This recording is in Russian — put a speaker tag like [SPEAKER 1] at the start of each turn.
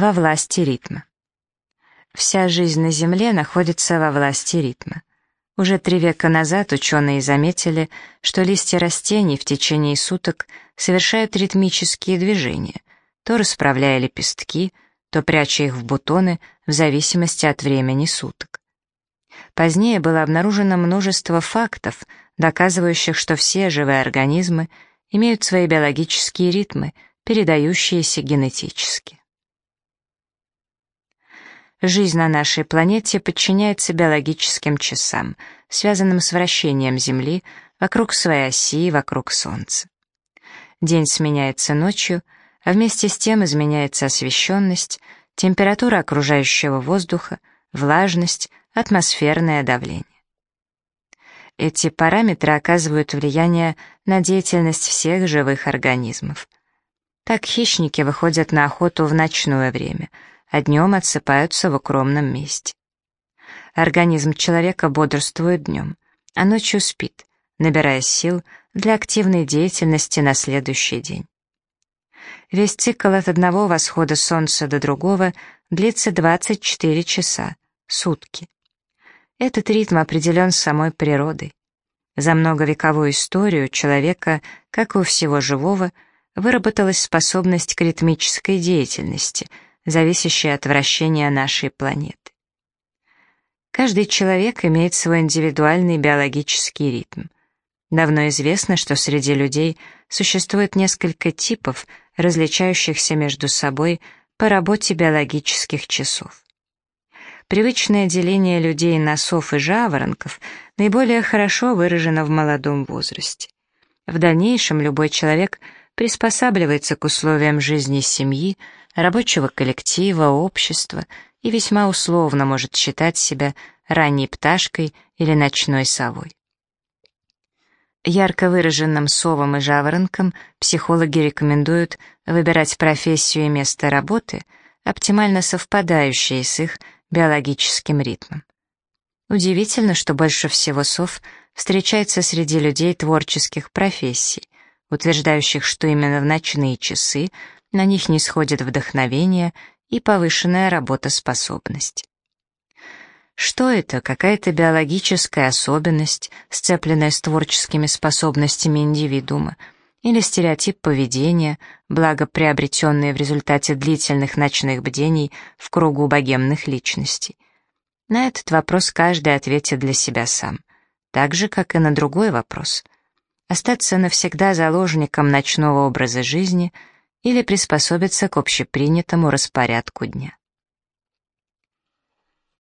[SPEAKER 1] Во власти ритма. Вся жизнь на Земле находится во власти ритма. Уже три века назад ученые заметили, что листья растений в течение суток совершают ритмические движения, то расправляя лепестки, то пряча их в бутоны в зависимости от времени суток. Позднее было обнаружено множество фактов, доказывающих, что все живые организмы имеют свои биологические ритмы, передающиеся генетически. Жизнь на нашей планете подчиняется биологическим часам, связанным с вращением Земли вокруг своей оси и вокруг Солнца. День сменяется ночью, а вместе с тем изменяется освещенность, температура окружающего воздуха, влажность, атмосферное давление. Эти параметры оказывают влияние на деятельность всех живых организмов. Так хищники выходят на охоту в ночное время, а днем отсыпаются в укромном месте. Организм человека бодрствует днем, а ночью спит, набирая сил для активной деятельности на следующий день. Весь цикл от одного восхода солнца до другого длится 24 часа, сутки. Этот ритм определен самой природой. За многовековую историю человека, как и у всего живого, выработалась способность к ритмической деятельности, зависящая от вращения нашей планеты. Каждый человек имеет свой индивидуальный биологический ритм. Давно известно, что среди людей существует несколько типов, различающихся между собой по работе биологических часов. Привычное деление людей на сов и жаворонков наиболее хорошо выражено в молодом возрасте. В дальнейшем любой человек приспосабливается к условиям жизни семьи, рабочего коллектива, общества и весьма условно может считать себя ранней пташкой или ночной совой. Ярко выраженным совам и жаворонкам психологи рекомендуют выбирать профессию и место работы, оптимально совпадающие с их биологическим ритмом. Удивительно, что больше всего сов встречается среди людей творческих профессий, утверждающих, что именно в ночные часы на них не сходит вдохновение и повышенная работоспособность. Что это, какая-то биологическая особенность, сцепленная с творческими способностями индивидуума, или стереотип поведения, благо приобретенные в результате длительных ночных бдений в кругу богемных личностей? На этот вопрос каждый ответит для себя сам, так же, как и на другой вопрос. Остаться навсегда заложником ночного образа жизни или приспособиться к общепринятому распорядку дня.